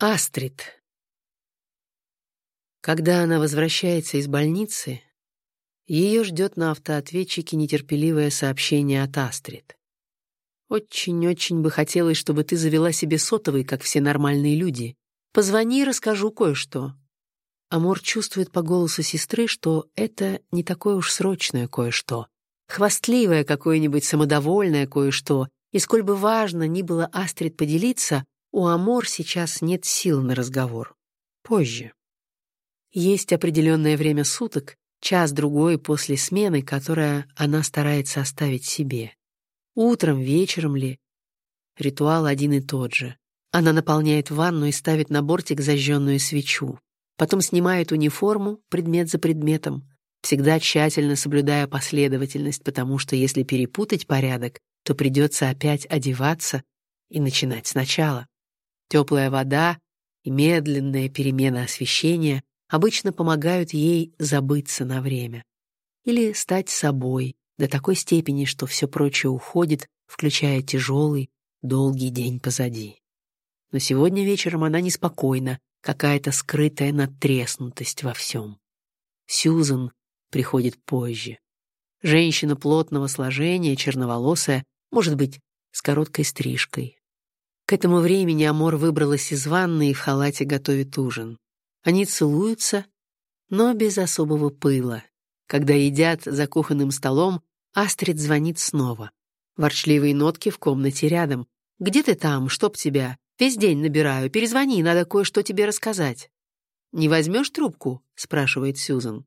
Астрид. Когда она возвращается из больницы, ее ждет на автоответчике нетерпеливое сообщение от Астрид. «Очень-очень бы хотелось, чтобы ты завела себе сотовый, как все нормальные люди. Позвони и расскажу кое-что». Амор чувствует по голосу сестры, что это не такое уж срочное кое-что. Хвастливое какое-нибудь самодовольное кое-что. И сколь бы важно ни было Астрид поделиться, у Амор сейчас нет сил на разговор. Позже. Есть определенное время суток, час-другой после смены, которое она старается оставить себе. Утром, вечером ли. Ритуал один и тот же. Она наполняет ванну и ставит на бортик зажженную свечу. Потом снимает униформу, предмет за предметом, всегда тщательно соблюдая последовательность, потому что если перепутать порядок, то придется опять одеваться и начинать сначала. Теплая вода и медленная перемена освещения обычно помогают ей забыться на время. Или стать собой до такой степени, что все прочее уходит, включая тяжелый, долгий день позади. Но сегодня вечером она неспокойна, какая-то скрытая надтреснутость во всем. Сьюзан приходит позже. Женщина плотного сложения, черноволосая, может быть, с короткой стрижкой, к этому времени Амор выбралась из ванны и в халате готовит ужин. Они целуются, но без особого пыла. Когда едят за кухонным столом, Астрид звонит снова. Ворчливые нотки в комнате рядом. «Где ты там? Чтоб тебя? Весь день набираю. Перезвони, надо кое-что тебе рассказать». «Не возьмешь трубку?» — спрашивает Сьюзан.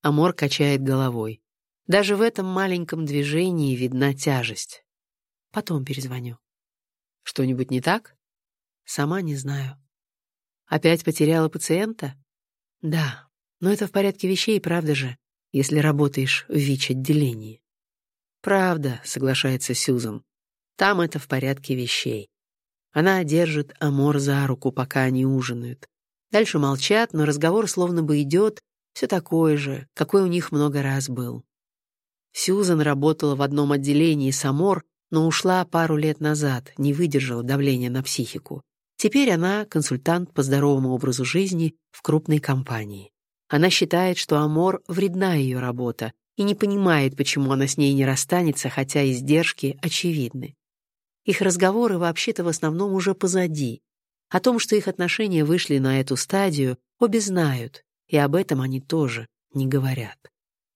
Амор качает головой. Даже в этом маленьком движении видна тяжесть. Потом перезвоню. Что-нибудь не так? Сама не знаю. Опять потеряла пациента? Да, но это в порядке вещей, правда же, если работаешь в ВИЧ-отделении. Правда, соглашается Сьюзан. Там это в порядке вещей. Она держит Амор за руку, пока они ужинают. Дальше молчат, но разговор словно бы идет, все такое же, какой у них много раз был. Сьюзан работала в одном отделении с Амор, но ушла пару лет назад, не выдержала давления на психику. Теперь она консультант по здоровому образу жизни в крупной компании. Она считает, что Амор вредна ее работа и не понимает, почему она с ней не расстанется, хотя издержки очевидны. Их разговоры вообще-то в основном уже позади. О том, что их отношения вышли на эту стадию, обе знают, и об этом они тоже не говорят.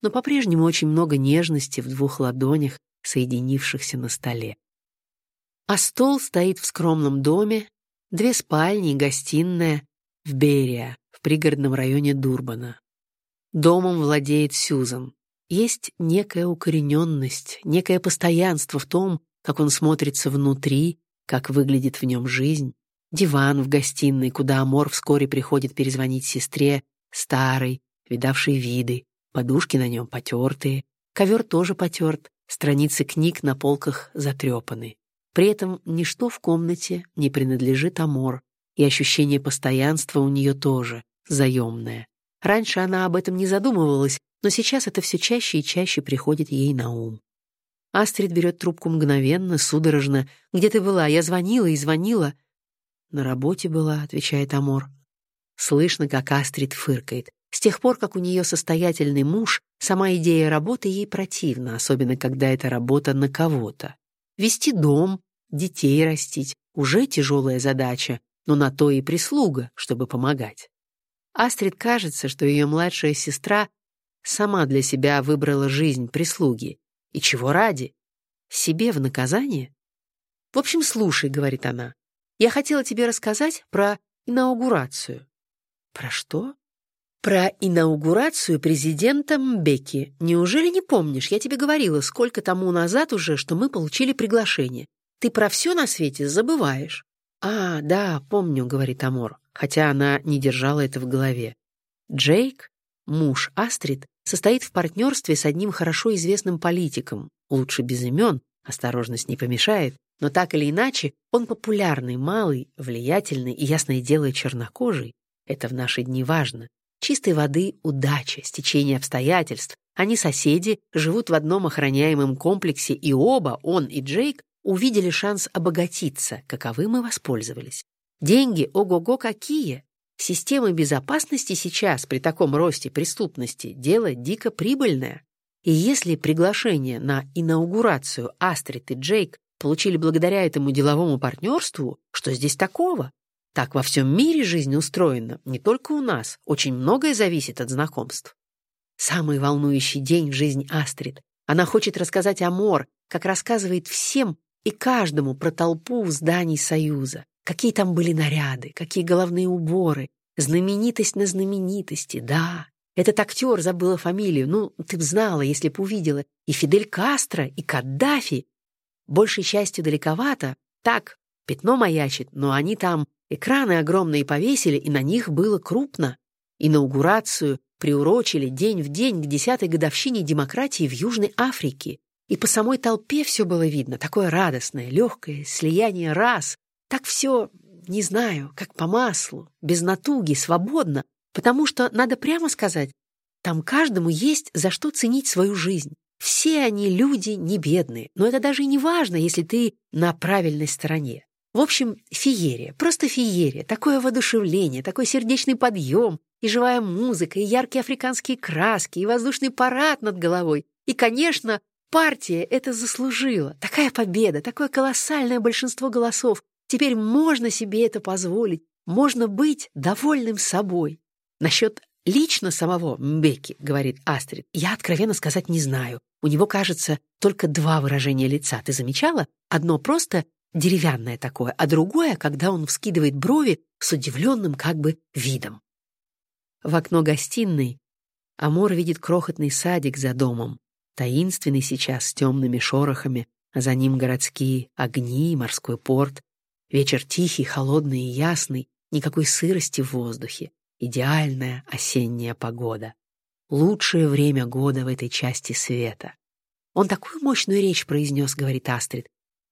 Но по-прежнему очень много нежности в двух ладонях, соединившихся на столе. А стол стоит в скромном доме, две спальни и гостиная в Берия, в пригородном районе Дурбана. Домом владеет Сьюзан. Есть некая укорененность, некое постоянство в том, как он смотрится внутри, как выглядит в нем жизнь. Диван в гостиной, куда Амор вскоре приходит перезвонить сестре, старый, видавший виды, подушки на нем потертые, ковер тоже потерт, Страницы книг на полках затрепаны. При этом ничто в комнате не принадлежит Амор, и ощущение постоянства у нее тоже заемное. Раньше она об этом не задумывалась, но сейчас это все чаще и чаще приходит ей на ум. Астрид берет трубку мгновенно, судорожно. «Где ты была? Я звонила и звонила». «На работе была», — отвечает Амор. Слышно, как Астрид фыркает. С тех пор, как у нее состоятельный муж, сама идея работы ей противна, особенно когда это работа на кого-то. Вести дом, детей растить — уже тяжелая задача, но на то и прислуга, чтобы помогать. Астрид кажется, что ее младшая сестра сама для себя выбрала жизнь прислуги. И чего ради? Себе в наказание? В общем, слушай, — говорит она, — я хотела тебе рассказать про инаугурацию. Про что? Про инаугурацию президента Мбеки. Неужели не помнишь? Я тебе говорила, сколько тому назад уже, что мы получили приглашение. Ты про все на свете забываешь. А, да, помню, говорит Амор, хотя она не держала это в голове. Джейк, муж Астрид, состоит в партнерстве с одним хорошо известным политиком, лучше без имен, осторожность не помешает, но так или иначе, он популярный, малый, влиятельный и, ясное дело, чернокожий. Это в наши дни важно. Чистой воды удача, стечение обстоятельств. Они соседи, живут в одном охраняемом комплексе, и оба, он и Джейк, увидели шанс обогатиться, каковым и воспользовались. Деньги ого-го какие! Система безопасности сейчас при таком росте преступности – дело дико прибыльное. И если приглашение на инаугурацию Астрид и Джейк получили благодаря этому деловому партнерству, что здесь такого? Так во всем мире жизнь устроена, не только у нас. Очень многое зависит от знакомств. Самый волнующий день в жизни Астрид. Она хочет рассказать о Мор, как рассказывает всем и каждому про толпу в здании Союза. Какие там были наряды, какие головные уборы, знаменитость на знаменитости, да. Этот актер, забыла фамилию, ну, ты б знала, если б увидела. И Фидель Кастро, и Каддафи. Большей частью далековато. Так, пятно маячит, но они там экраны огромные повесили, и на них было крупно. Инаугурацию приурочили день в день к десятой годовщине демократии в Южной Африке. И по самой толпе все было видно, такое радостное, легкое слияние раз, так все, не знаю, как по маслу, без натуги, свободно, потому что, надо прямо сказать, там каждому есть за что ценить свою жизнь. Все они люди не бедные, но это даже и не важно, если ты на правильной стороне. В общем, феерия, просто феерия, такое воодушевление, такой сердечный подъем, и живая музыка, и яркие африканские краски, и воздушный парад над головой. И, конечно, партия это заслужила. Такая победа, такое колоссальное большинство голосов, Теперь можно себе это позволить, можно быть довольным собой. Насчет лично самого Мбеки, говорит Астрид, я откровенно сказать не знаю. У него, кажется, только два выражения лица. Ты замечала? Одно просто деревянное такое, а другое, когда он вскидывает брови с удивленным как бы видом. В окно гостиной Амор видит крохотный садик за домом, таинственный сейчас с темными шорохами, а за ним городские огни, морской порт, Вечер тихий, холодный и ясный, никакой сырости в воздухе. Идеальная осенняя погода. Лучшее время года в этой части света. Он такую мощную речь произнес, говорит Астрид.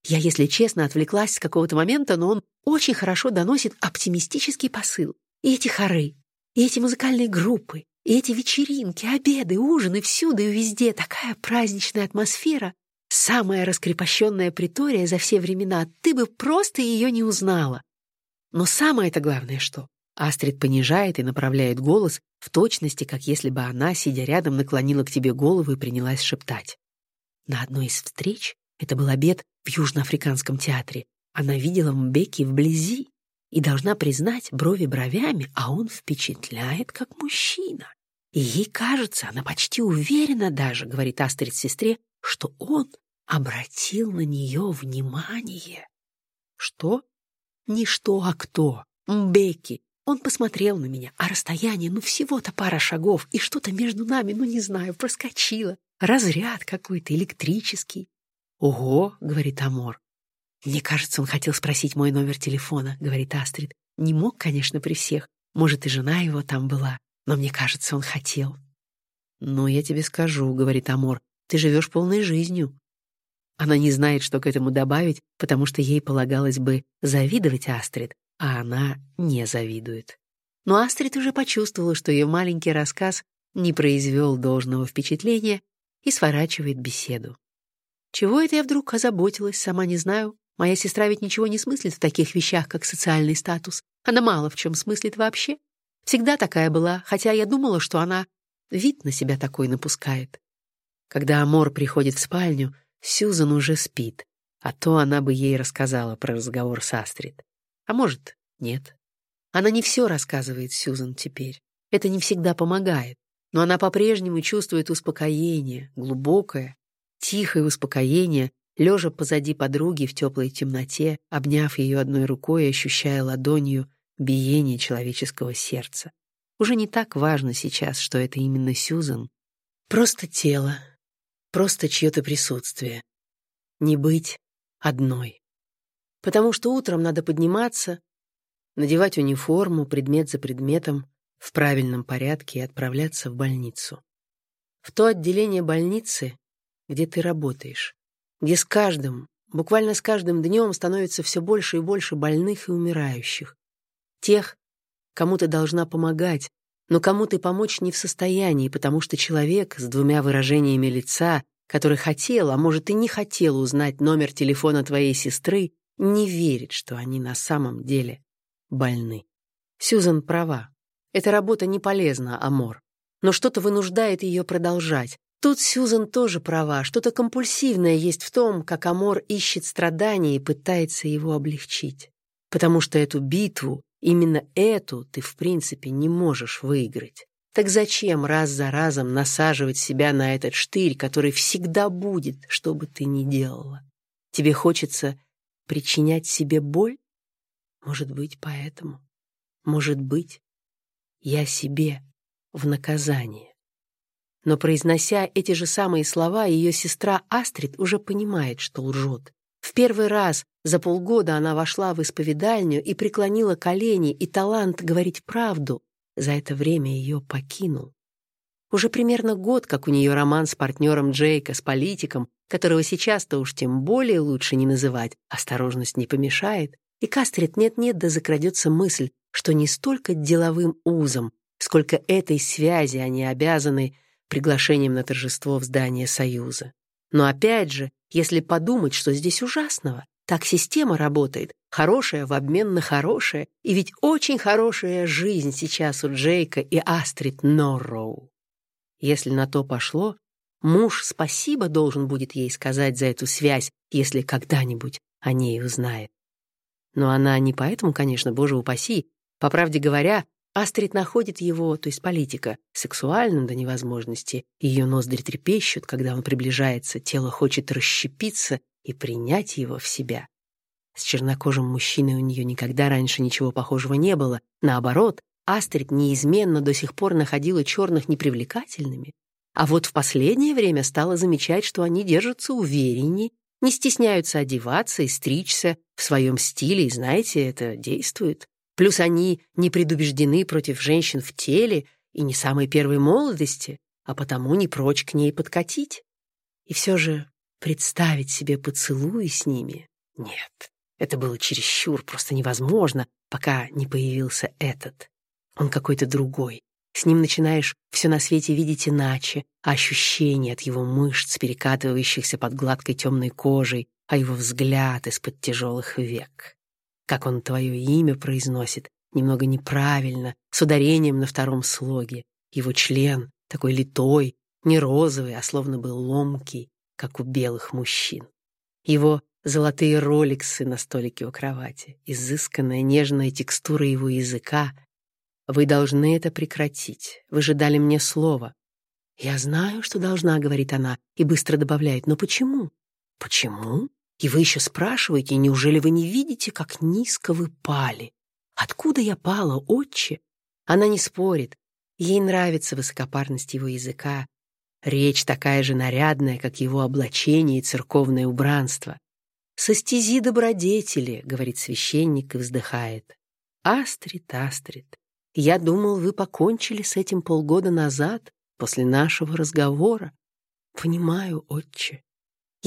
Я, если честно, отвлеклась с какого-то момента, но он очень хорошо доносит оптимистический посыл. И эти хоры, и эти музыкальные группы, и эти вечеринки, обеды, ужины, всюду и везде такая праздничная атмосфера, Самая раскрепощенная притория за все времена, ты бы просто ее не узнала. Но самое-то главное что? Астрид понижает и направляет голос в точности, как если бы она, сидя рядом, наклонила к тебе голову и принялась шептать. На одной из встреч, это был обед в Южноафриканском театре, она видела Мбеки вблизи и должна признать брови бровями, а он впечатляет как мужчина. И ей кажется, она почти уверена даже, говорит Астрид сестре, что он обратил на нее внимание. Что? Не что, а кто. Мбеки. Он посмотрел на меня, а расстояние, ну, всего-то пара шагов, и что-то между нами, ну, не знаю, проскочило. Разряд какой-то электрический. «Ого», — говорит Амор. «Мне кажется, он хотел спросить мой номер телефона», — говорит Астрид. «Не мог, конечно, при всех. Может, и жена его там была, но мне кажется, он хотел». «Ну, я тебе скажу», — говорит Амор. Ты живешь полной жизнью. Она не знает, что к этому добавить, потому что ей полагалось бы завидовать Астрид, а она не завидует. Но Астрид уже почувствовала, что ее маленький рассказ не произвел должного впечатления и сворачивает беседу. Чего это я вдруг озаботилась, сама не знаю. Моя сестра ведь ничего не смыслит в таких вещах, как социальный статус. Она мало в чем смыслит вообще. Всегда такая была, хотя я думала, что она вид на себя такой напускает. Когда Амор приходит в спальню, Сьюзан уже спит, а то она бы ей рассказала про разговор с Астрид. А может, нет. Она не все рассказывает Сьюзан теперь. Это не всегда помогает. Но она по-прежнему чувствует успокоение, глубокое, тихое успокоение, лежа позади подруги в теплой темноте, обняв ее одной рукой и ощущая ладонью биение человеческого сердца. Уже не так важно сейчас, что это именно Сьюзан. Просто тело, просто чье-то присутствие. Не быть одной. Потому что утром надо подниматься, надевать униформу, предмет за предметом, в правильном порядке и отправляться в больницу. В то отделение больницы, где ты работаешь, где с каждым, буквально с каждым днем становится все больше и больше больных и умирающих. Тех, кому ты должна помогать, но кому ты помочь не в состоянии, потому что человек с двумя выражениями лица, который хотел, а может и не хотел узнать номер телефона твоей сестры, не верит, что они на самом деле больны. Сьюзан права. Эта работа не полезна, Амор. Но что-то вынуждает ее продолжать. Тут Сьюзан тоже права. Что-то компульсивное есть в том, как Амор ищет страдания и пытается его облегчить. Потому что эту битву, именно эту, ты в принципе не можешь выиграть. Так зачем раз за разом насаживать себя на этот штырь, который всегда будет, что бы ты ни делала? Тебе хочется причинять себе боль? Может быть, поэтому. Может быть, я себе в наказание. Но, произнося эти же самые слова, ее сестра Астрид уже понимает, что лжет. В первый раз за полгода она вошла в исповедальню и преклонила колени, и талант говорить правду за это время ее покинул. Уже примерно год, как у нее роман с партнером Джейка, с политиком, которого сейчас-то уж тем более лучше не называть, осторожность не помешает, и Кастрит нет-нет да закрадется мысль, что не столько деловым узом, сколько этой связи они обязаны приглашением на торжество в здание Союза. Но опять же, если подумать, что здесь ужасного, так система работает, хорошая в обмен на хорошее, и ведь очень хорошая жизнь сейчас у Джейка и Астрид Норроу. Если на то пошло, муж спасибо должен будет ей сказать за эту связь, если когда-нибудь о ней узнает. Но она не поэтому, конечно, боже упаси. По правде говоря, Астрид находит его, то есть политика, сексуальным до невозможности. Ее ноздри трепещут, когда он приближается, тело хочет расщепиться и принять его в себя. С чернокожим мужчиной у нее никогда раньше ничего похожего не было. Наоборот, Астрид неизменно до сих пор находила черных непривлекательными, а вот в последнее время стала замечать, что они держатся увереннее, не стесняются одеваться и стричься в своем стиле, и, знаете, это действует. Плюс они не предубеждены против женщин в теле и не самой первой молодости, а потому не прочь к ней подкатить. И все же представить себе поцелуи с ними — нет. Это было чересчур, просто невозможно, пока не появился этот. Он какой-то другой. С ним начинаешь все на свете видеть иначе, а ощущение от его мышц, перекатывающихся под гладкой темной кожей, а его взгляд из-под тяжелых век. Как он твое имя произносит, немного неправильно, с ударением на втором слоге. Его член такой литой, не розовый, а словно бы ломкий, как у белых мужчин. Его золотые роликсы на столике у кровати, изысканная нежная текстура его языка. Вы должны это прекратить. Вы же дали мне слово. Я знаю, что должна, говорит она, и быстро добавляет. Но почему? Почему? И вы еще спрашиваете, неужели вы не видите, как низко вы пали? Откуда я пала, отче? Она не спорит. Ей нравится высокопарность его языка, Речь такая же нарядная, как его облачение и церковное убранство. «Со стези добродетели», — говорит священник и вздыхает. «Астрид, Астрид, я думал, вы покончили с этим полгода назад, после нашего разговора. Понимаю, отче.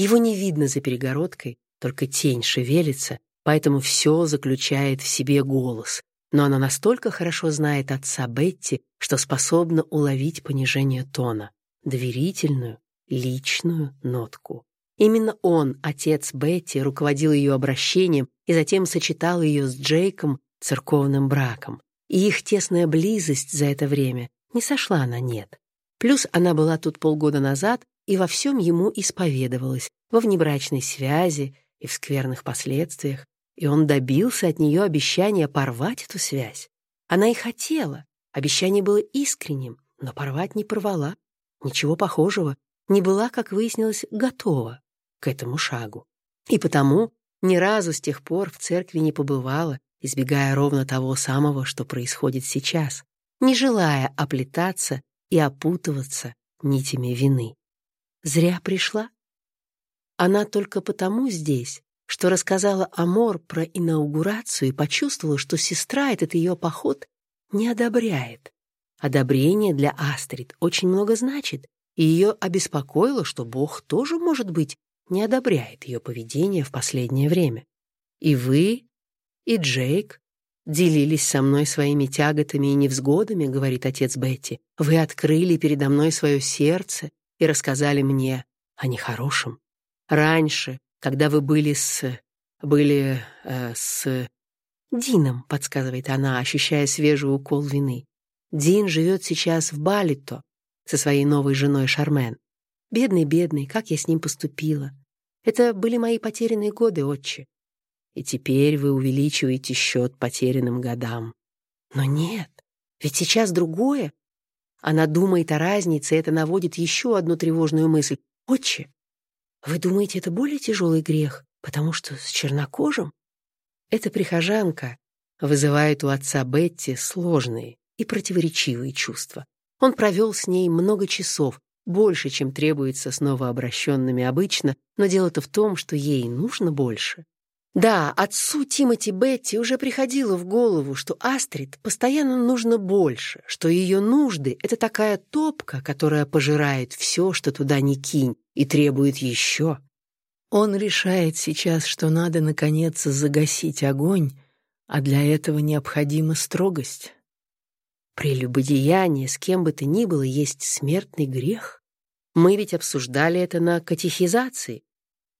Его не видно за перегородкой, только тень шевелится, поэтому все заключает в себе голос. Но она настолько хорошо знает отца Бетти, что способна уловить понижение тона доверительную, личную нотку. Именно он, отец Бетти, руководил ее обращением и затем сочетал ее с Джейком церковным браком. И их тесная близость за это время не сошла на нет. Плюс она была тут полгода назад и во всем ему исповедовалась, во внебрачной связи и в скверных последствиях, и он добился от нее обещания порвать эту связь. Она и хотела, обещание было искренним, но порвать не порвала. Ничего похожего, не была, как выяснилось, готова к этому шагу. И потому ни разу с тех пор в церкви не побывала, избегая ровно того самого, что происходит сейчас, не желая оплетаться и опутываться нитями вины. Зря пришла. Она только потому здесь, что рассказала Амор про инаугурацию и почувствовала, что сестра этот ее поход не одобряет. Одобрение для Астрид очень много значит, и ее обеспокоило, что Бог тоже, может быть, не одобряет ее поведение в последнее время. И вы, и Джейк делились со мной своими тяготами и невзгодами, говорит отец Бетти. Вы открыли передо мной свое сердце и рассказали мне о нехорошем. Раньше, когда вы были с... были... Э, с... Дином, подсказывает она, ощущая свежий укол вины. Дин живет сейчас в Балито со своей новой женой Шармен. Бедный, бедный, как я с ним поступила. Это были мои потерянные годы, отче. И теперь вы увеличиваете счет потерянным годам. Но нет, ведь сейчас другое. Она думает о разнице, и это наводит еще одну тревожную мысль. Отче, вы думаете, это более тяжелый грех, потому что с чернокожим? Эта прихожанка вызывает у отца Бетти сложные и противоречивые чувства. Он провел с ней много часов, больше, чем требуется с новообращенными обычно, но дело-то в том, что ей нужно больше. Да, отцу Тимоти Бетти уже приходило в голову, что Астрид постоянно нужно больше, что ее нужды — это такая топка, которая пожирает все, что туда ни кинь, и требует еще. Он решает сейчас, что надо, наконец, загасить огонь, а для этого необходима строгость. Прелюбодеяние с кем бы то ни было есть смертный грех. Мы ведь обсуждали это на катехизации.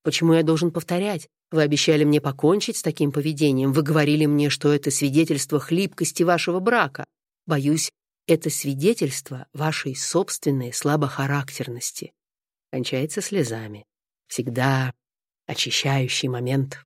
Почему я должен повторять? Вы обещали мне покончить с таким поведением. Вы говорили мне, что это свидетельство хлипкости вашего брака. Боюсь, это свидетельство вашей собственной слабохарактерности. Кончается слезами. Всегда очищающий момент.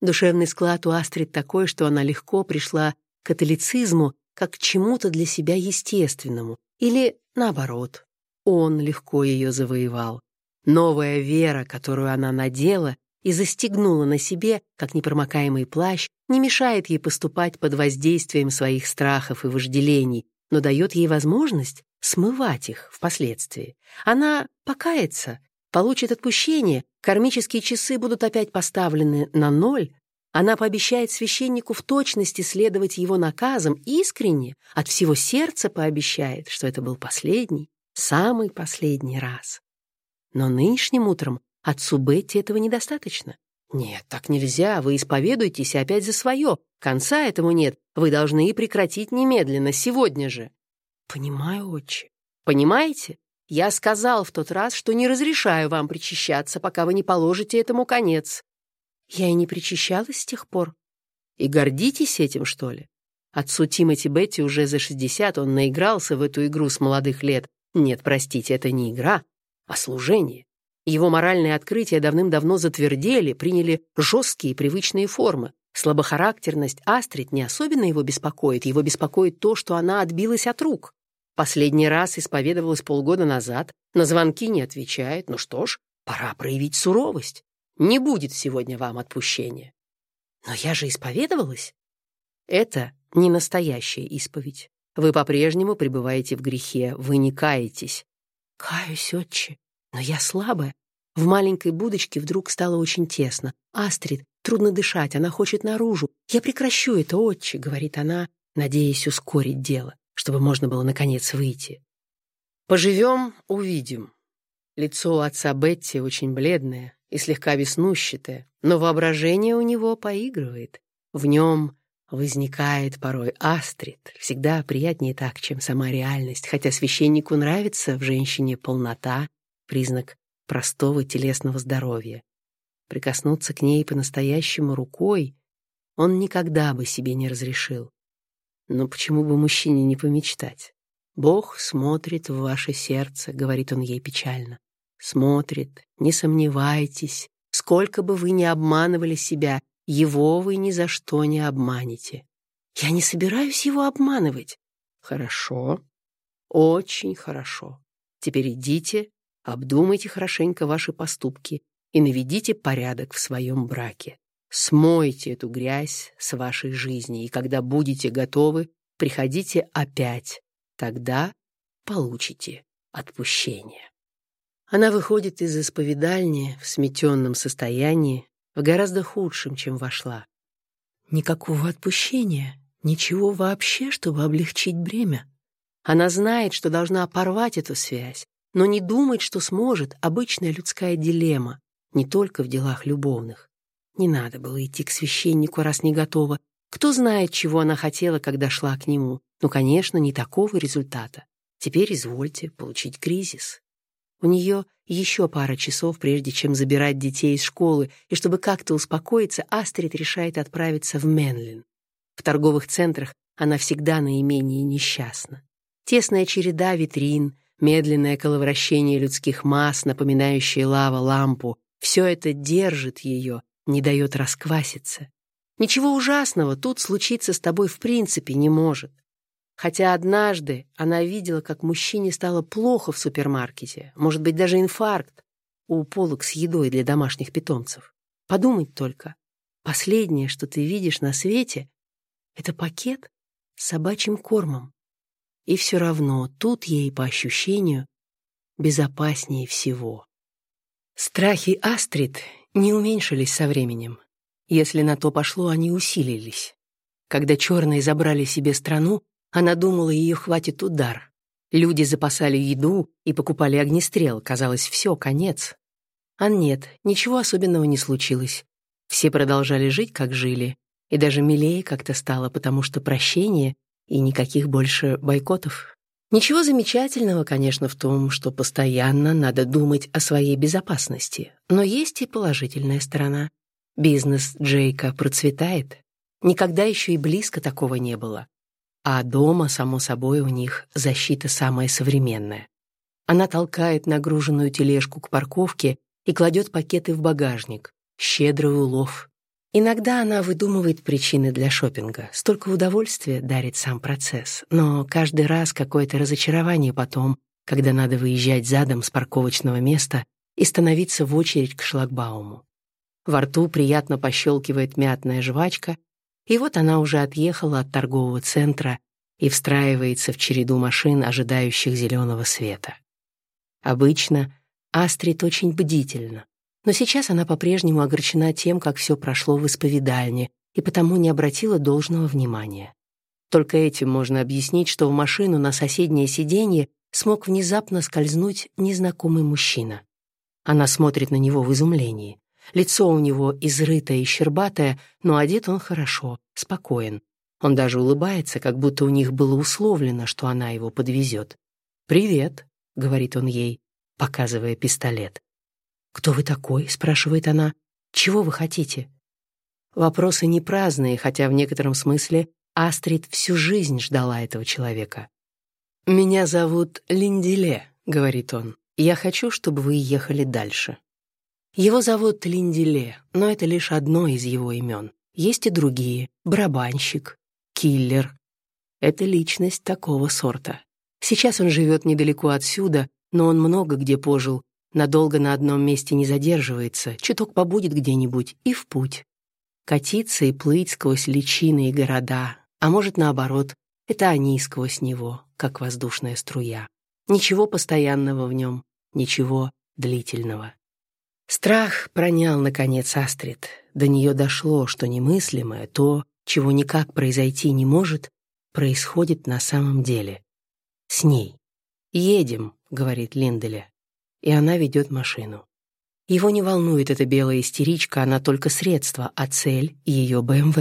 Душевный склад у Астрид такой, что она легко пришла к католицизму как к чему-то для себя естественному. Или, наоборот, он легко ее завоевал. Новая вера, которую она надела и застегнула на себе, как непромокаемый плащ, не мешает ей поступать под воздействием своих страхов и вожделений, но дает ей возможность смывать их впоследствии. Она покается, получит отпущение, кармические часы будут опять поставлены на ноль, она пообещает священнику в точности следовать его наказам, искренне, от всего сердца пообещает, что это был последний, самый последний раз. Но нынешним утром Отцу Бетти этого недостаточно. Нет, так нельзя, вы исповедуйтесь опять за свое. Конца этому нет, вы должны и прекратить немедленно, сегодня же. Понимаю, отче. Понимаете? Я сказал в тот раз, что не разрешаю вам причащаться, пока вы не положите этому конец. Я и не причащалась с тех пор. И гордитесь этим, что ли? Отцу Тимоти Бетти уже за шестьдесят, он наигрался в эту игру с молодых лет. Нет, простите, это не игра, а служение. Его моральные открытия давным-давно затвердели, приняли жесткие привычные формы. Слабохарактерность Астрид не особенно его беспокоит, его беспокоит то, что она отбилась от рук. Последний раз исповедовалась полгода назад, на звонки не отвечает. Ну что ж, пора проявить суровость. Не будет сегодня вам отпущения. Но я же исповедовалась. Это не настоящая исповедь. Вы по-прежнему пребываете в грехе, вы не каетесь. Каюсь, отче. Но я слабая. В маленькой будочке вдруг стало очень тесно. Астрид, трудно дышать, она хочет наружу. Я прекращу это, отче, говорит она, надеясь ускорить дело, чтобы можно было наконец выйти. Поживем, увидим. Лицо отца Бетти очень бледное и слегка веснущатое, но воображение у него поигрывает. В нем возникает порой Астрид. Всегда приятнее так, чем сама реальность, хотя священнику нравится в женщине полнота признак простого телесного здоровья. Прикоснуться к ней по-настоящему рукой он никогда бы себе не разрешил. Но почему бы мужчине не помечтать? «Бог смотрит в ваше сердце», — говорит он ей печально. «Смотрит, не сомневайтесь. Сколько бы вы ни обманывали себя, его вы ни за что не обманете». «Я не собираюсь его обманывать». «Хорошо, очень хорошо. Теперь идите Обдумайте хорошенько ваши поступки и наведите порядок в своем браке. Смойте эту грязь с вашей жизни, и когда будете готовы, приходите опять. Тогда получите отпущение. Она выходит из исповедальни в сметенном состоянии, в гораздо худшем, чем вошла. Никакого отпущения, ничего вообще, чтобы облегчить бремя. Она знает, что должна порвать эту связь, но не думать, что сможет, обычная людская дилемма, не только в делах любовных. Не надо было идти к священнику, раз не готова. Кто знает, чего она хотела, когда шла к нему. Ну, конечно, не такого результата. Теперь извольте получить кризис. У нее еще пара часов, прежде чем забирать детей из школы, и чтобы как-то успокоиться, Астрид решает отправиться в Менлин. В торговых центрах она всегда наименее несчастна. Тесная череда витрин, медленное коловращение людских масс, напоминающее лава лампу, все это держит ее, не дает раскваситься. Ничего ужасного тут случиться с тобой в принципе не может. Хотя однажды она видела, как мужчине стало плохо в супермаркете, может быть, даже инфаркт, у полок с едой для домашних питомцев. Подумать только. Последнее, что ты видишь на свете, это пакет с собачьим кормом. И все равно тут ей, по ощущению, безопаснее всего. Страхи Астрид не уменьшились со временем. Если на то пошло, они усилились. Когда черные забрали себе страну, она думала, ее хватит удар. Люди запасали еду и покупали огнестрел. Казалось, все, конец. А нет, ничего особенного не случилось. Все продолжали жить, как жили. И даже милее как-то стало, потому что прощение и никаких больше бойкотов. Ничего замечательного, конечно, в том, что постоянно надо думать о своей безопасности. Но есть и положительная сторона. Бизнес Джейка процветает. Никогда еще и близко такого не было. А дома, само собой, у них защита самая современная. Она толкает нагруженную тележку к парковке и кладет пакеты в багажник. Щедрый улов. Иногда она выдумывает причины для шопинга. Столько удовольствия дарит сам процесс. Но каждый раз какое-то разочарование потом, когда надо выезжать задом с парковочного места и становиться в очередь к шлагбауму. Во рту приятно пощелкивает мятная жвачка, и вот она уже отъехала от торгового центра и встраивается в череду машин, ожидающих зеленого света. Обычно Астрид очень бдительна, но сейчас она по-прежнему огорчена тем, как все прошло в исповедальне, и потому не обратила должного внимания. Только этим можно объяснить, что в машину на соседнее сиденье смог внезапно скользнуть незнакомый мужчина. Она смотрит на него в изумлении. Лицо у него изрытое и щербатое, но одет он хорошо, спокоен. Он даже улыбается, как будто у них было условлено, что она его подвезет. «Привет», — говорит он ей, показывая пистолет. «Кто вы такой?» — спрашивает она. «Чего вы хотите?» Вопросы не праздные, хотя в некотором смысле Астрид всю жизнь ждала этого человека. «Меня зовут Линдиле», — говорит он. «Я хочу, чтобы вы ехали дальше». Его зовут Линдиле, но это лишь одно из его имен. Есть и другие. Барабанщик, киллер. Это личность такого сорта. Сейчас он живет недалеко отсюда, но он много где пожил. Надолго на одном месте не задерживается, чуток побудет где-нибудь и в путь. Катиться и плыть сквозь личины и города, а может, наоборот, это они сквозь него, как воздушная струя. Ничего постоянного в нем, ничего длительного. Страх пронял, наконец, Астрид. До нее дошло, что немыслимое, то, чего никак произойти не может, происходит на самом деле. С ней. «Едем», — говорит Линделе, и она ведет машину. Его не волнует эта белая истеричка, она только средство, а цель — ее БМВ.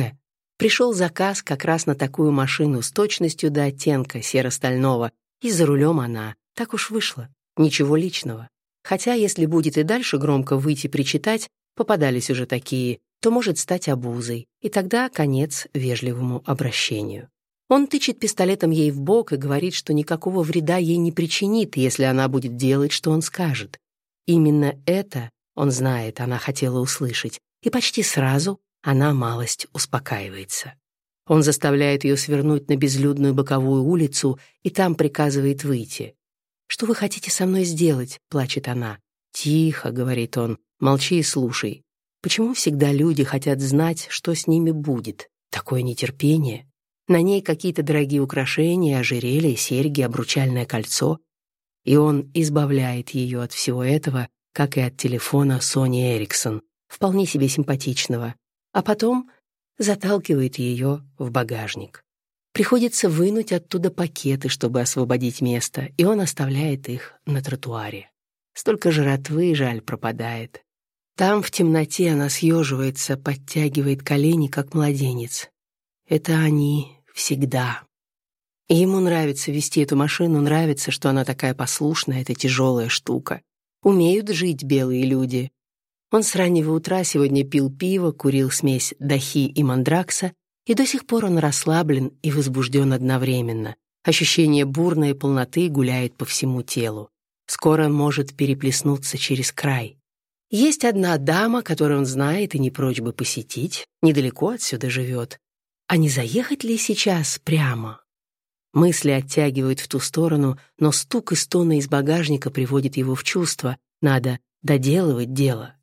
Пришел заказ как раз на такую машину с точностью до оттенка серо-стального, и за рулем она. Так уж вышло. Ничего личного. Хотя, если будет и дальше громко выйти причитать, попадались уже такие, то может стать обузой, и тогда конец вежливому обращению. Он тычет пистолетом ей в бок и говорит, что никакого вреда ей не причинит, если она будет делать, что он скажет. Именно это, он знает, она хотела услышать, и почти сразу она малость успокаивается. Он заставляет ее свернуть на безлюдную боковую улицу и там приказывает выйти. «Что вы хотите со мной сделать?» — плачет она. «Тихо», — говорит он, — «молчи и слушай. Почему всегда люди хотят знать, что с ними будет? Такое нетерпение. На ней какие-то дорогие украшения, ожерелье, серьги, обручальное кольцо. И он избавляет ее от всего этого, как и от телефона Сони Эриксон, вполне себе симпатичного, а потом заталкивает ее в багажник. Приходится вынуть оттуда пакеты, чтобы освободить место, и он оставляет их на тротуаре. Столько жратвы, жаль, пропадает. Там в темноте она съеживается, подтягивает колени, как младенец. Это они всегда. Ему нравится вести эту машину, нравится, что она такая послушная, эта тяжелая штука. Умеют жить белые люди. Он с раннего утра сегодня пил пиво, курил смесь дахи и мандракса И до сих пор он расслаблен и возбужден одновременно. Ощущение бурной полноты гуляет по всему телу. Скоро может переплеснуться через край. Есть одна дама, которую он знает и не прочь бы посетить, недалеко отсюда живет. А не заехать ли сейчас прямо? Мысли оттягивают в ту сторону, но стук и стоны из багажника приводит его в чувство. Надо доделывать дело.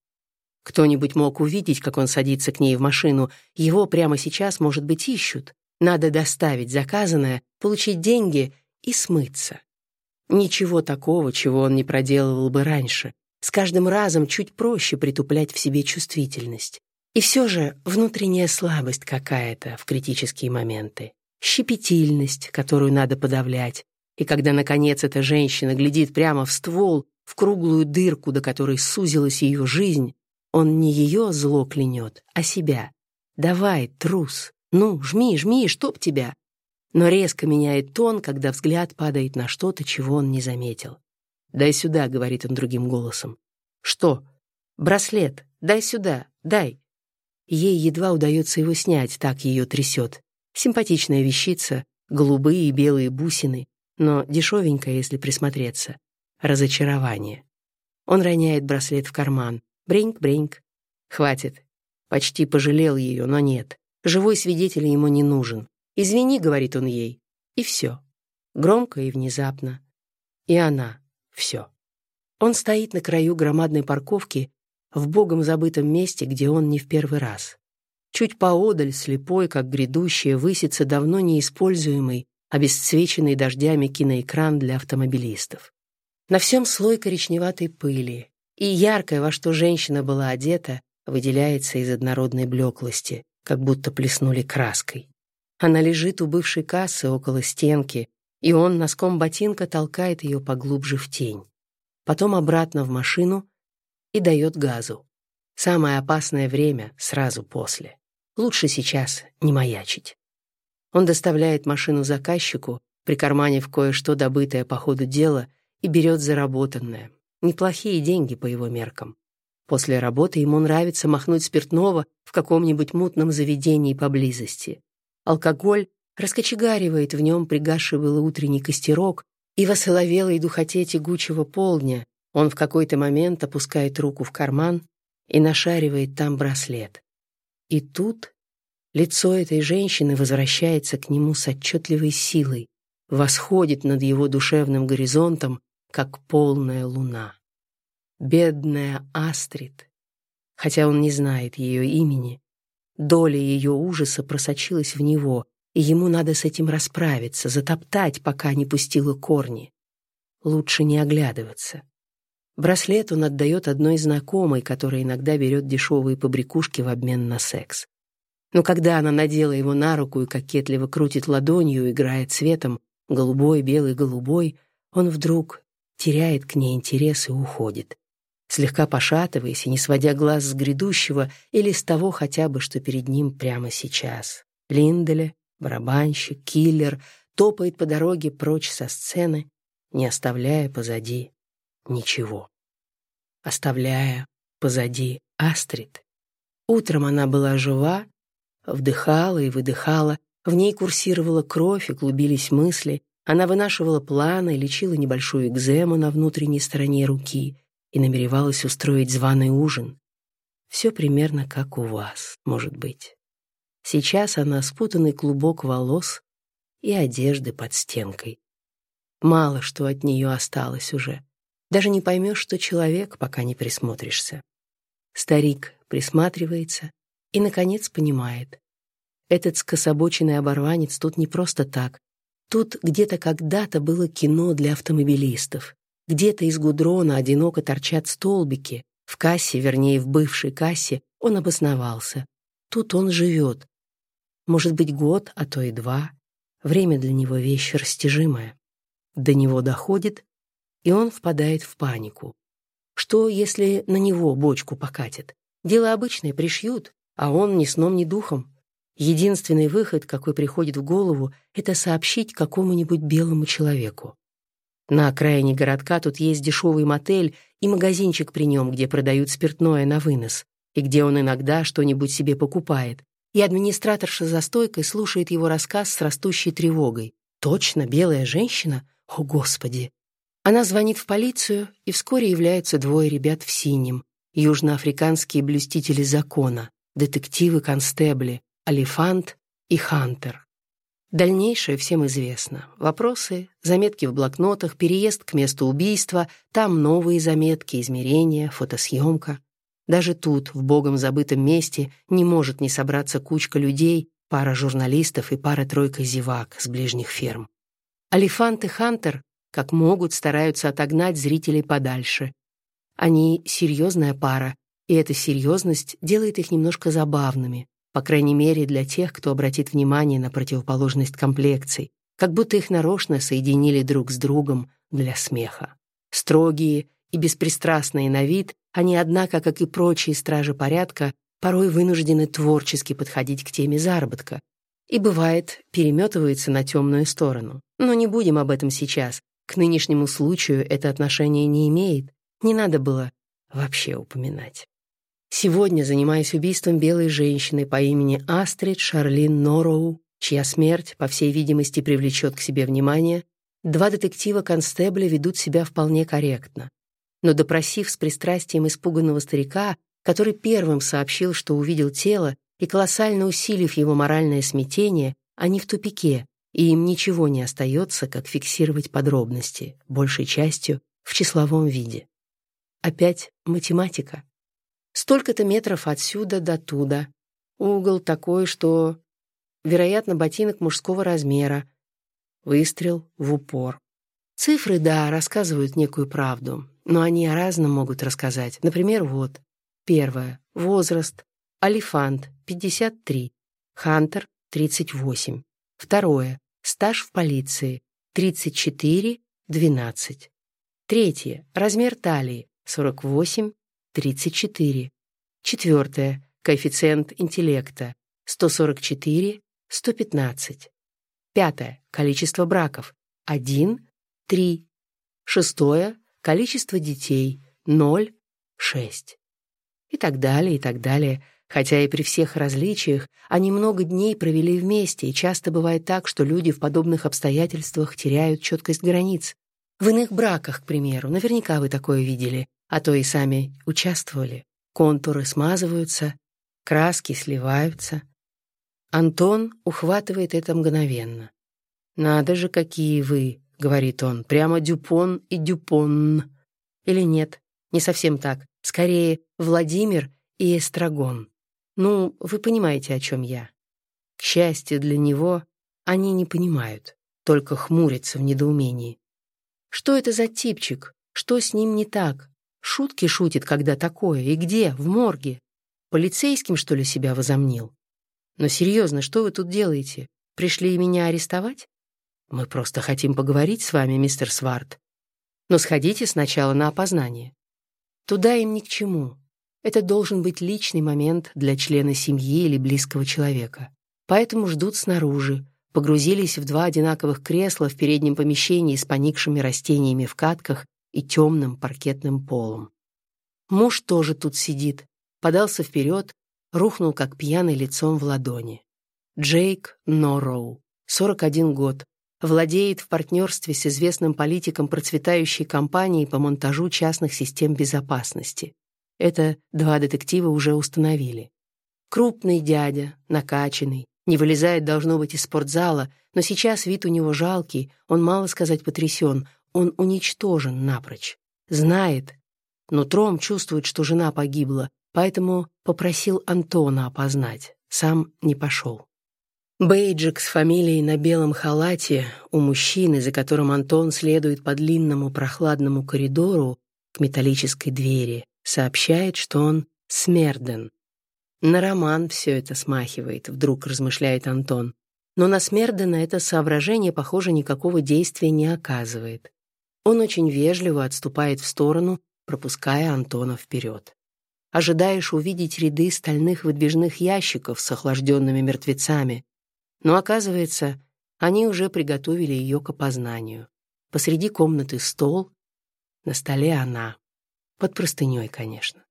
Кто-нибудь мог увидеть, как он садится к ней в машину. Его прямо сейчас, может быть, ищут. Надо доставить заказанное, получить деньги и смыться. Ничего такого, чего он не проделывал бы раньше. С каждым разом чуть проще притуплять в себе чувствительность. И все же внутренняя слабость какая-то в критические моменты. Щепетильность, которую надо подавлять. И когда, наконец, эта женщина глядит прямо в ствол, в круглую дырку, до которой сузилась ее жизнь, он не ее зло клянет, а себя. «Давай, трус! Ну, жми, жми, чтоб тебя!» Но резко меняет тон, когда взгляд падает на что-то, чего он не заметил. «Дай сюда», — говорит он другим голосом. «Что?» «Браслет. Дай сюда. Дай». Ей едва удается его снять, так ее трясет. Симпатичная вещица, голубые и белые бусины, но дешевенькая, если присмотреться. Разочарование. Он роняет браслет в карман. Бринк-бринк. Хватит. Почти пожалел ее, но нет. Живой свидетель ему не нужен. «Извини», — говорит он ей. И все. Громко и внезапно. И она все. Он стоит на краю громадной парковки в богом забытом месте, где он не в первый раз. Чуть поодаль, слепой, как грядущее, высится давно неиспользуемый, обесцвеченный дождями киноэкран для автомобилистов. На всем слой коричневатой пыли, и яркое, во что женщина была одета, выделяется из однородной блеклости, как будто плеснули краской. Она лежит у бывшей кассы около стенки, и он носком ботинка толкает ее поглубже в тень. Потом обратно в машину и дает газу. Самое опасное время сразу после. Лучше сейчас не маячить. Он доставляет машину заказчику, прикарманив кое-что добытое по ходу дела, и берет заработанное. Неплохие деньги по его меркам. После работы ему нравится махнуть спиртного в каком-нибудь мутном заведении поблизости. Алкоголь раскочегаривает в нем пригасший был утренний костерок, и в осоловелой духоте тягучего полдня он в какой-то момент опускает руку в карман и нашаривает там браслет. И тут лицо этой женщины возвращается к нему с отчетливой силой, восходит над его душевным горизонтом, как полная луна. Бедная Астрид, хотя он не знает ее имени, доля ее ужаса просочилась в него, и ему надо с этим расправиться, затоптать, пока не пустила корни. Лучше не оглядываться. Браслет он отдает одной знакомой, которая иногда берет дешевые побрякушки в обмен на секс. Но когда она надела его на руку и кокетливо крутит ладонью, играя цветом, голубой, белый, голубой, он вдруг теряет к ней интерес и уходит, слегка пошатываясь и не сводя глаз с грядущего или с того хотя бы, что перед ним прямо сейчас. Линделя, барабанщик, киллер, топает по дороге прочь со сцены, не оставляя позади ничего. Оставляя позади Астрид. Утром она была жива, вдыхала и выдыхала, в ней курсировала кровь и клубились мысли, она вынашивала планы, лечила небольшую экзему на внутренней стороне руки и намеревалась устроить званый ужин. Все примерно как у вас, может быть. Сейчас она спутанный клубок волос и одежды под стенкой. Мало что от нее осталось уже. Даже не поймешь, что человек, пока не присмотришься. Старик присматривается и, наконец, понимает. Этот скособоченный оборванец тут не просто так. Тут где-то когда-то было кино для автомобилистов. Где-то из гудрона одиноко торчат столбики. В кассе, вернее, в бывшей кассе, он обосновался. Тут он живет, может быть, год, а то и два. Время для него вещь растяжимая. До него доходит, и он впадает в панику. Что, если на него бочку покатят? Дело обычное, пришьют, а он ни сном, ни духом. Единственный выход, какой приходит в голову, это сообщить какому-нибудь белому человеку. На окраине городка тут есть дешевый мотель и магазинчик при нем, где продают спиртное на вынос, и где он иногда что-нибудь себе покупает, и администраторша за стойкой слушает его рассказ с растущей тревогой. «Точно, белая женщина? О, Господи!» Она звонит в полицию, и вскоре являются двое ребят в синем, южноафриканские блюстители закона, детективы-констебли, Алифант и Хантер. Дальнейшее всем известно. Вопросы, заметки в блокнотах, переезд к месту убийства, там новые заметки, измерения, фотосъемка. Даже тут, в богом забытом месте, не может не собраться кучка людей, пара журналистов и пара-тройка зевак с ближних ферм. Алифант и Хантер, как могут, стараются отогнать зрителей подальше. Они серьезная пара, и эта серьезность делает их немножко забавными, по крайней мере для тех, кто обратит внимание на противоположность комплекций, как будто их нарочно соединили друг с другом для смеха. Строгие и беспристрастные на вид, они, однако, как и прочие стражи порядка, порой вынуждены творчески подходить к теме заработка. И бывает, переметываются на темную сторону. Но не будем об этом сейчас. К нынешнему случаю это отношение не имеет. Не надо было вообще упоминать. Сегодня занимаясь убийством белой женщины по имени Астрид Шарлин Норроу, чья смерть, по всей видимости, привлечет к себе внимание, два детектива-констебля ведут себя вполне корректно. Но допросив с пристрастием испуганного старика, который первым сообщил, что увидел тело, и колоссально усилив его моральное смятение, они в тупике, и им ничего не остается, как фиксировать подробности, большей частью в числовом виде. Опять математика. Столько-то метров отсюда до туда. Угол такой, что, вероятно, ботинок мужского размера. Выстрел в упор. Цифры, да, рассказывают некую правду, но они о разном могут рассказать. Например, вот. Первое. Возраст. Алифант — 53. Хантер — 38. Второе. Стаж в полиции — 34-12. Третье. Размер талии — 48 34. Четвертое. Коэффициент интеллекта 144, 115. Пятое. Количество браков 1, 3. Шестое. Количество детей 0, 6. И так далее, и так далее. Хотя и при всех различиях они много дней провели вместе, и часто бывает так, что люди в подобных обстоятельствах теряют четкость границ. В иных браках, к примеру, наверняка вы такое видели, а то и сами участвовали. Контуры смазываются, краски сливаются. Антон ухватывает это мгновенно. «Надо же, какие вы!» — говорит он. «Прямо Дюпон и Дюпон». Или нет, не совсем так. Скорее, Владимир и Эстрагон. Ну, вы понимаете, о чем я. К счастью для него, они не понимают, только хмурятся в недоумении. Что это за типчик? Что с ним не так? Шутки шутит, когда такое. И где? В морге. Полицейским, что ли, себя возомнил? Но серьезно, что вы тут делаете? Пришли меня арестовать? Мы просто хотим поговорить с вами, мистер Сварт. Но сходите сначала на опознание. Туда им ни к чему. Это должен быть личный момент для члена семьи или близкого человека. Поэтому ждут снаружи, погрузились в два одинаковых кресла в переднем помещении с поникшими растениями в катках и темным паркетным полом. Муж тоже тут сидит, подался вперед, рухнул как пьяный лицом в ладони. Джейк Норроу, 41 год, владеет в партнерстве с известным политиком процветающей компании по монтажу частных систем безопасности. Это два детектива уже установили. Крупный дядя, накачанный, не вылезает, должно быть, из спортзала, но сейчас вид у него жалкий, он, мало сказать, потрясен, он уничтожен напрочь. Знает, нутром чувствует, что жена погибла, поэтому попросил Антона опознать. Сам не пошел. Бейджик с фамилией на белом халате у мужчины, за которым Антон следует по длинному прохладному коридору к металлической двери, сообщает, что он Смерден. На роман все это смахивает, вдруг размышляет Антон. Но на Смердена это соображение, похоже, никакого действия не оказывает. Он очень вежливо отступает в сторону, пропуская Антона вперед. Ожидаешь увидеть ряды стальных выдвижных ящиков с охлажденными мертвецами, но оказывается, они уже приготовили ее к опознанию. Посреди комнаты стол, на столе она. Под простыней, конечно.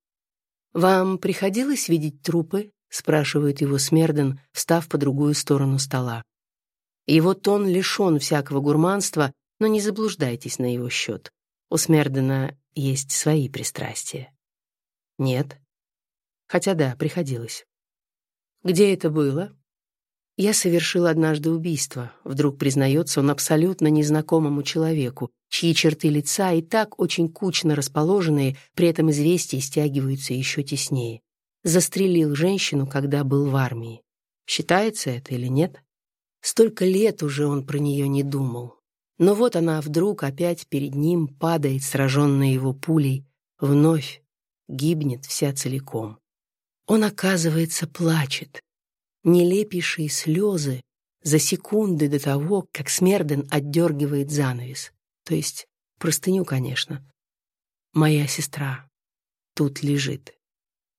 «Вам приходилось видеть трупы?» — спрашивает его Смерден, встав по другую сторону стола. Его тон лишен всякого гурманства, но не заблуждайтесь на его счет. У Смердена есть свои пристрастия. Нет. Хотя да, приходилось. Где это было? Я совершил однажды убийство. Вдруг признается он абсолютно незнакомому человеку, чьи черты лица и так очень кучно расположенные, при этом известия стягиваются еще теснее застрелил женщину, когда был в армии. Считается это или нет? Столько лет уже он про нее не думал. Но вот она вдруг опять перед ним падает, сраженная его пулей, вновь гибнет вся целиком. Он, оказывается, плачет. Нелепейшие слезы за секунды до того, как Смерден отдергивает занавес. То есть простыню, конечно. Моя сестра тут лежит.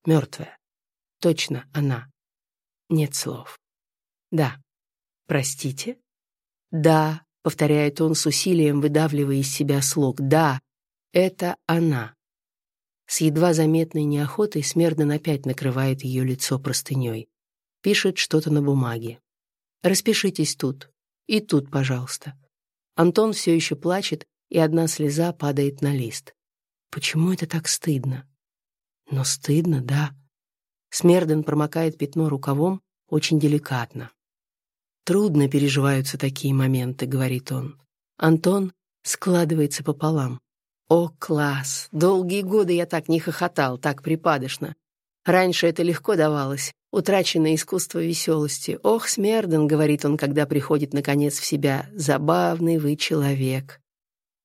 Мертвая. Точно она. Нет слов. Да. Простите? Да, повторяет он с усилием, выдавливая из себя слог. Да, это она. С едва заметной неохотой Смерден опять накрывает ее лицо простыней. Пишет что-то на бумаге. «Распишитесь тут. И тут, пожалуйста». Антон все еще плачет, и одна слеза падает на лист. Почему это так стыдно? Но стыдно, да. Смерден промокает пятно рукавом очень деликатно. «Трудно переживаются такие моменты», — говорит он. Антон складывается пополам. «О, класс! Долгие годы я так не хохотал, так припадочно. Раньше это легко давалось, утраченное искусство веселости. Ох, Смерден, — говорит он, когда приходит наконец в себя, — забавный вы человек».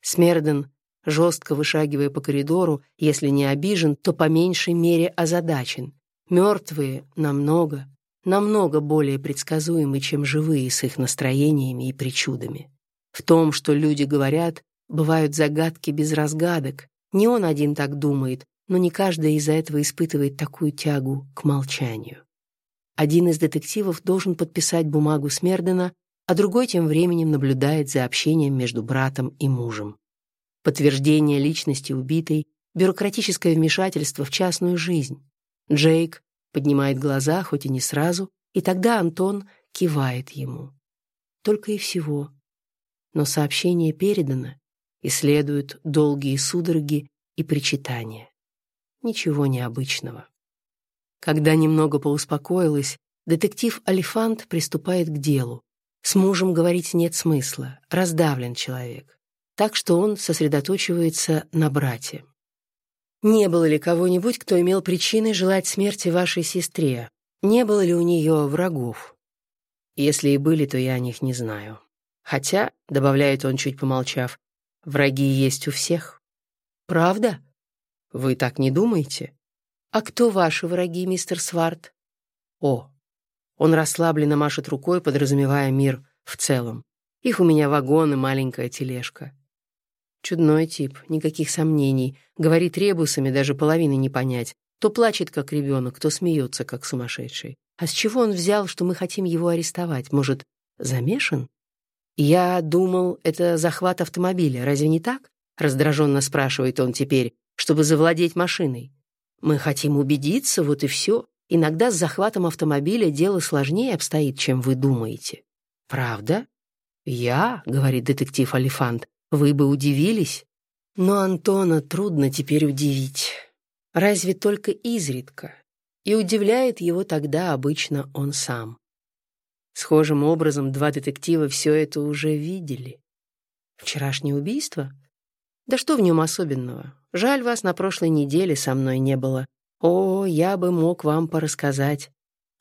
Смерден жестко вышагивая по коридору, если не обижен, то по меньшей мере озадачен. Мертвые намного, намного более предсказуемы, чем живые с их настроениями и причудами. В том, что люди говорят, бывают загадки без разгадок. Не он один так думает, но не каждый из-за этого испытывает такую тягу к молчанию. Один из детективов должен подписать бумагу Смердена, а другой тем временем наблюдает за общением между братом и мужем подтверждение личности убитой, бюрократическое вмешательство в частную жизнь. Джейк поднимает глаза, хоть и не сразу, и тогда Антон кивает ему. Только и всего. Но сообщение передано, и следуют долгие судороги и причитания. Ничего необычного. Когда немного поуспокоилась, детектив Алифант приступает к делу. С мужем говорить нет смысла, раздавлен человек так что он сосредоточивается на брате. Не было ли кого-нибудь, кто имел причины желать смерти вашей сестре? Не было ли у нее врагов? Если и были, то я о них не знаю. Хотя, — добавляет он, чуть помолчав, — враги есть у всех. Правда? Вы так не думаете? А кто ваши враги, мистер Сварт? О, он расслабленно машет рукой, подразумевая мир в целом. Их у меня вагон и маленькая тележка. Чудной тип, никаких сомнений. Говорит ребусами, даже половины не понять. То плачет, как ребенок, то смеется, как сумасшедший. А с чего он взял, что мы хотим его арестовать? Может, замешан? Я думал, это захват автомобиля, разве не так? Раздраженно спрашивает он теперь, чтобы завладеть машиной. Мы хотим убедиться, вот и все. Иногда с захватом автомобиля дело сложнее обстоит, чем вы думаете. Правда? Я, говорит детектив Алифант, вы бы удивились. Но Антона трудно теперь удивить. Разве только изредка. И удивляет его тогда обычно он сам. Схожим образом два детектива все это уже видели. Вчерашнее убийство? Да что в нем особенного? Жаль, вас на прошлой неделе со мной не было. О, я бы мог вам порассказать.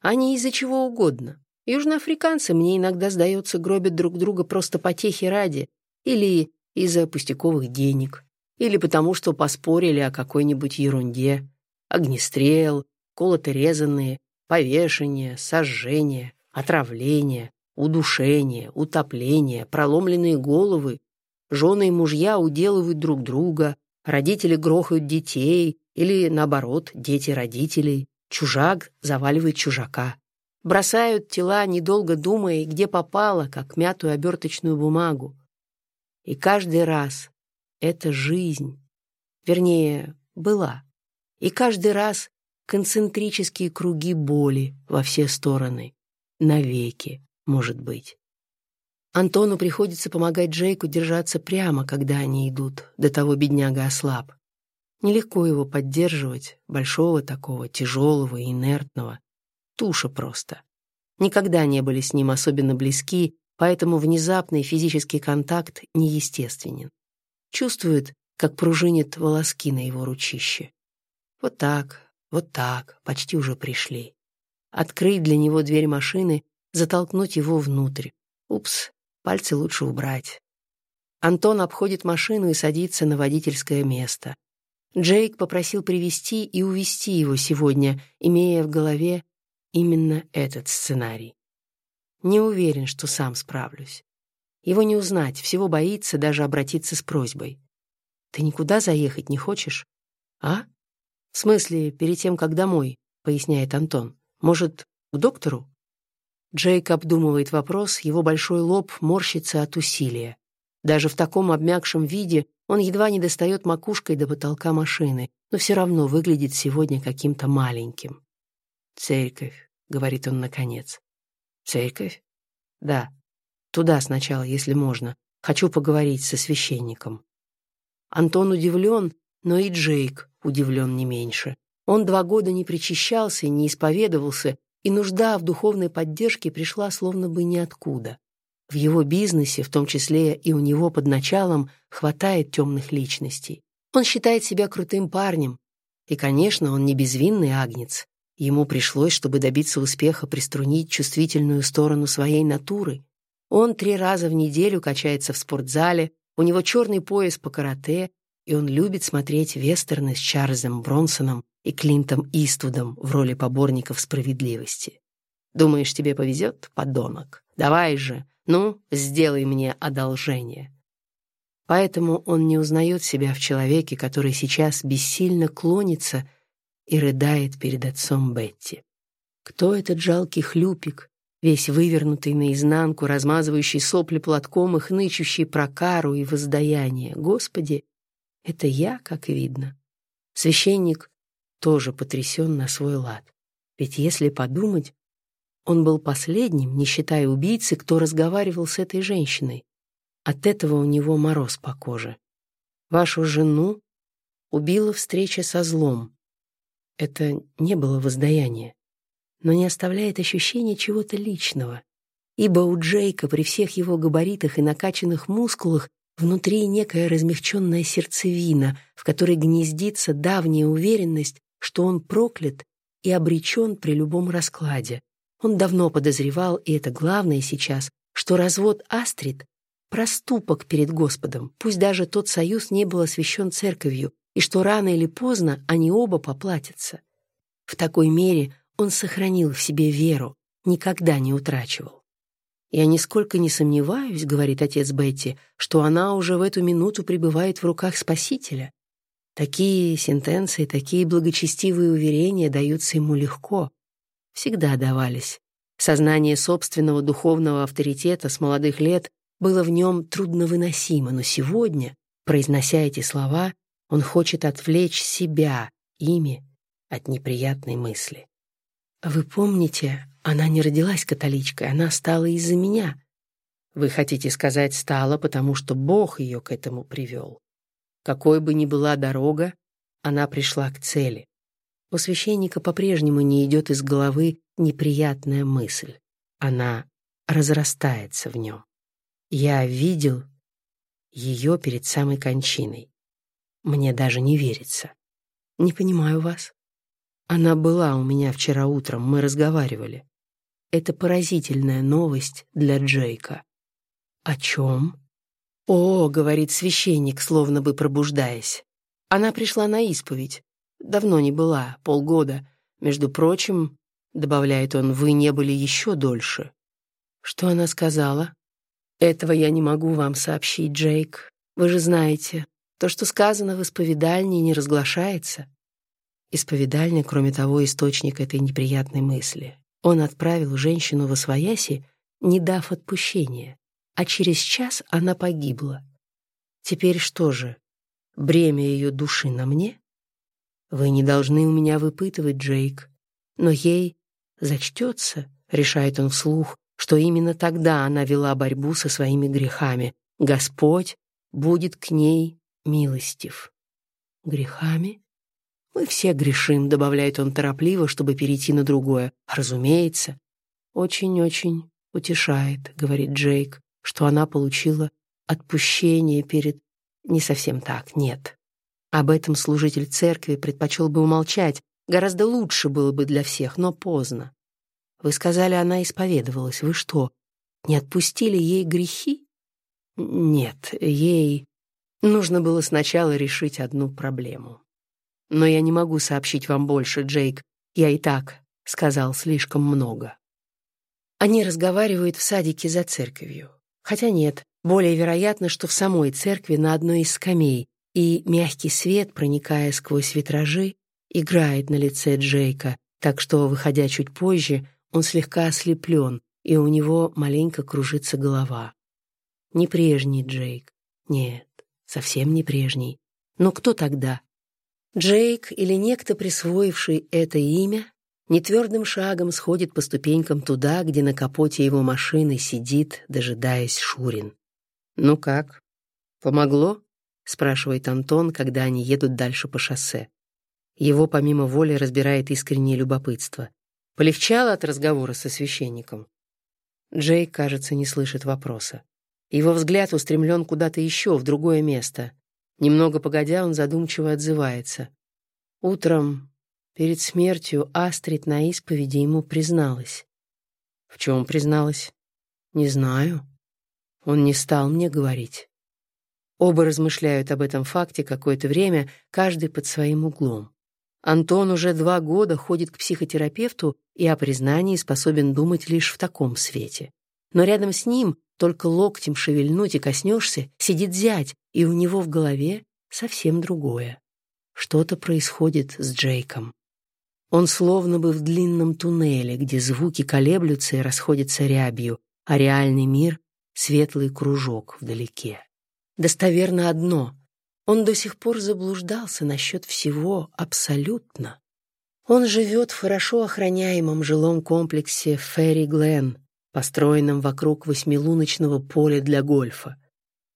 Не из-за чего угодно. Южноафриканцы, мне иногда, сдается, гробят друг друга просто потехи ради. Или из-за пустяковых денег, или потому что поспорили о какой-нибудь ерунде. Огнестрел, колото-резанные, повешение, сожжение, отравление, удушение, утопление, проломленные головы. Жены и мужья уделывают друг друга, родители грохают детей, или, наоборот, дети родителей. Чужак заваливает чужака. Бросают тела, недолго думая, где попало, как мятую оберточную бумагу. И каждый раз это жизнь, вернее, была. И каждый раз концентрические круги боли во все стороны. Навеки, может быть. Антону приходится помогать Джейку держаться прямо, когда они идут, до того бедняга ослаб. Нелегко его поддерживать, большого такого, тяжелого и инертного. Туша просто. Никогда не были с ним особенно близки, поэтому внезапный физический контакт неестественен. Чувствует, как пружинят волоски на его ручище. Вот так, вот так, почти уже пришли. Открыть для него дверь машины, затолкнуть его внутрь. Упс, пальцы лучше убрать. Антон обходит машину и садится на водительское место. Джейк попросил привести и увести его сегодня, имея в голове именно этот сценарий. Не уверен, что сам справлюсь. Его не узнать, всего боится даже обратиться с просьбой. «Ты никуда заехать не хочешь?» «А?» «В смысле, перед тем, как домой», — поясняет Антон. «Может, к доктору?» Джейк обдумывает вопрос, его большой лоб морщится от усилия. Даже в таком обмякшем виде он едва не достает макушкой до потолка машины, но все равно выглядит сегодня каким-то маленьким. «Церковь», — говорит он наконец. «Церковь?» «Да. Туда сначала, если можно. Хочу поговорить со священником». Антон удивлен, но и Джейк удивлен не меньше. Он два года не причащался не исповедовался, и нужда в духовной поддержке пришла словно бы ниоткуда. В его бизнесе, в том числе и у него под началом, хватает темных личностей. Он считает себя крутым парнем. И, конечно, он не безвинный агнец. Ему пришлось, чтобы добиться успеха, приструнить чувствительную сторону своей натуры. Он три раза в неделю качается в спортзале, у него черный пояс по карате, и он любит смотреть вестерны с Чарльзом Бронсоном и Клинтом Иствудом в роли поборников справедливости. Думаешь, тебе повезет, подонок? Давай же, ну, сделай мне одолжение. Поэтому он не узнает себя в человеке, который сейчас бессильно клонится и рыдает перед отцом Бетти. Кто этот жалкий хлюпик, весь вывернутый наизнанку, размазывающий сопли платком и хнычущий про кару и воздаяние? Господи, это я, как видно. Священник тоже потрясен на свой лад. Ведь если подумать, он был последним, не считая убийцы, кто разговаривал с этой женщиной. От этого у него мороз по коже. Вашу жену убила встреча со злом. Это не было воздаяние, но не оставляет ощущения чего-то личного, ибо у Джейка при всех его габаритах и накачанных мускулах внутри некая размягченная сердцевина, в которой гнездится давняя уверенность, что он проклят и обречен при любом раскладе. Он давно подозревал, и это главное сейчас, что развод Астрид — проступок перед Господом, пусть даже тот союз не был освящен церковью, и что рано или поздно они оба поплатятся. В такой мере он сохранил в себе веру, никогда не утрачивал. «Я нисколько не сомневаюсь, — говорит отец Бетти, — что она уже в эту минуту пребывает в руках Спасителя. Такие сентенции, такие благочестивые уверения даются ему легко, всегда давались. Сознание собственного духовного авторитета с молодых лет было в нем трудновыносимо, но сегодня, произнося эти слова, он хочет отвлечь себя ими от неприятной мысли. «Вы помните, она не родилась католичкой, она стала из-за меня. Вы хотите сказать, стала, потому что Бог ее к этому привел. Какой бы ни была дорога, она пришла к цели. У священника по-прежнему не идет из головы неприятная мысль. Она разрастается в нем. Я видел ее перед самой кончиной. Мне даже не верится. Не понимаю вас. Она была у меня вчера утром, мы разговаривали. Это поразительная новость для Джейка. О чем? О, говорит священник, словно бы пробуждаясь. Она пришла на исповедь. Давно не была, полгода. Между прочим, добавляет он, вы не были еще дольше. Что она сказала? Этого я не могу вам сообщить, Джейк. Вы же знаете, то, что сказано в исповедальне, не разглашается. Исповедальня, кроме того, источник этой неприятной мысли. Он отправил женщину в освояси, не дав отпущения, а через час она погибла. Теперь что же, бремя ее души на мне? Вы не должны у меня выпытывать, Джейк. Но ей зачтется, решает он вслух, что именно тогда она вела борьбу со своими грехами. Господь будет к ней милостив. Грехами? Мы все грешим, добавляет он торопливо, чтобы перейти на другое. Разумеется. Очень-очень утешает, говорит Джейк, что она получила отпущение перед... Не совсем так, нет. Об этом служитель церкви предпочел бы умолчать, гораздо лучше было бы для всех, но поздно. Вы сказали, она исповедовалась. Вы что, не отпустили ей грехи? Нет, ей нужно было сначала решить одну проблему. Но я не могу сообщить вам больше, Джейк. Я и так сказал слишком много. Они разговаривают в садике за церковью. Хотя нет, более вероятно, что в самой церкви на одной из скамей, и мягкий свет, проникая сквозь витражи, играет на лице Джейка, так что, выходя чуть позже, он слегка ослеплен, и у него маленько кружится голова. Не прежний Джейк. Нет, совсем не прежний. Но кто тогда? Джейк или некто, присвоивший это имя, нетвердым шагом сходит по ступенькам туда, где на капоте его машины сидит, дожидаясь Шурин. «Ну как? Помогло?» — спрашивает Антон, когда они едут дальше по шоссе. Его помимо воли разбирает искреннее любопытство. Полегчало от разговора со священником. Джейк, кажется, не слышит вопроса. Его взгляд устремлен куда-то еще, в другое место. Немного погодя, он задумчиво отзывается. Утром, перед смертью, Астрид на исповеди ему призналась. В чем призналась? Не знаю. Он не стал мне говорить. Оба размышляют об этом факте какое-то время, каждый под своим углом. Антон уже два года ходит к психотерапевту и о признании способен думать лишь в таком свете. Но рядом с ним, только локтем шевельнуть и коснешься, сидит зять, и у него в голове совсем другое. Что-то происходит с Джейком. Он словно бы в длинном туннеле, где звуки колеблются и расходятся рябью, а реальный мир — светлый кружок вдалеке. Достоверно одно он до сих пор заблуждался насчет всего абсолютно. Он живет в хорошо охраняемом жилом комплексе Ферри Глен, построенном вокруг восьмилуночного поля для гольфа.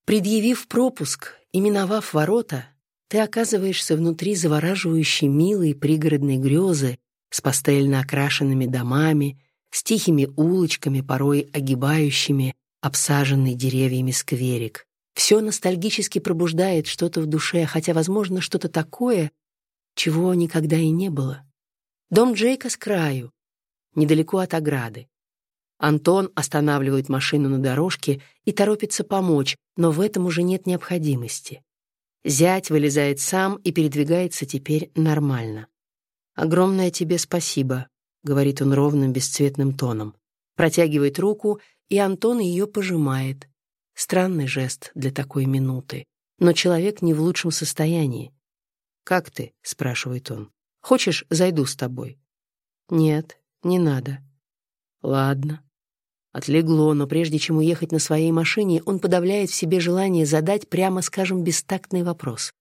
Предъявив пропуск и миновав ворота, ты оказываешься внутри завораживающей милой пригородной грезы с пастельно окрашенными домами, с тихими улочками, порой огибающими обсаженный деревьями скверик. Все ностальгически пробуждает что-то в душе, хотя, возможно, что-то такое, чего никогда и не было. Дом Джейка с краю, недалеко от ограды. Антон останавливает машину на дорожке и торопится помочь, но в этом уже нет необходимости. Зять вылезает сам и передвигается теперь нормально. «Огромное тебе спасибо», — говорит он ровным бесцветным тоном. Протягивает руку, и Антон ее пожимает. Странный жест для такой минуты. Но человек не в лучшем состоянии. «Как ты?» — спрашивает он. «Хочешь, зайду с тобой?» «Нет, не надо». «Ладно». Отлегло, но прежде чем уехать на своей машине, он подавляет в себе желание задать, прямо скажем, бестактный вопрос.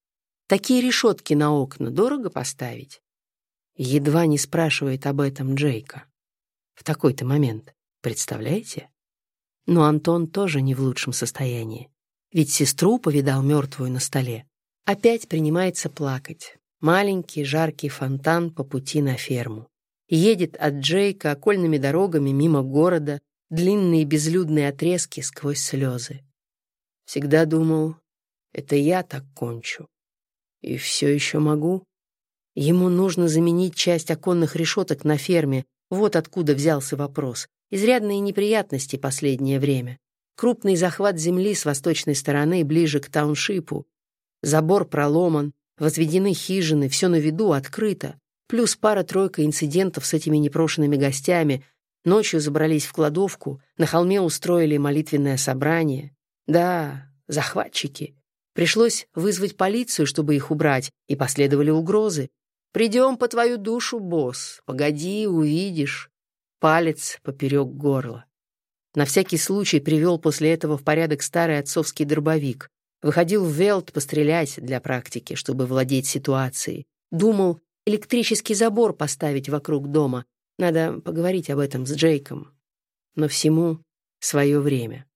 «Такие решетки на окна дорого поставить?» Едва не спрашивает об этом Джейка. В такой-то момент. Представляете? Но Антон тоже не в лучшем состоянии. Ведь сестру повидал мертвую на столе. Опять принимается плакать. Маленький жаркий фонтан по пути на ферму. Едет от Джейка окольными дорогами мимо города, длинные безлюдные отрезки сквозь слезы. Всегда думал, это я так кончу. И все еще могу. Ему нужно заменить часть оконных решеток на ферме. Вот откуда взялся вопрос. Изрядные неприятности последнее время. Крупный захват земли с восточной стороны ближе к тауншипу. Забор проломан, возведены хижины, все на виду, открыто. Плюс пара-тройка инцидентов с этими непрошенными гостями. Ночью забрались в кладовку, на холме устроили молитвенное собрание. Да, захватчики. Пришлось вызвать полицию, чтобы их убрать, и последовали угрозы. «Придем по твою душу, босс. Погоди, увидишь палец поперек горла. На всякий случай привел после этого в порядок старый отцовский дробовик. Выходил в Велт пострелять для практики, чтобы владеть ситуацией. Думал, электрический забор поставить вокруг дома. Надо поговорить об этом с Джейком. Но всему свое время.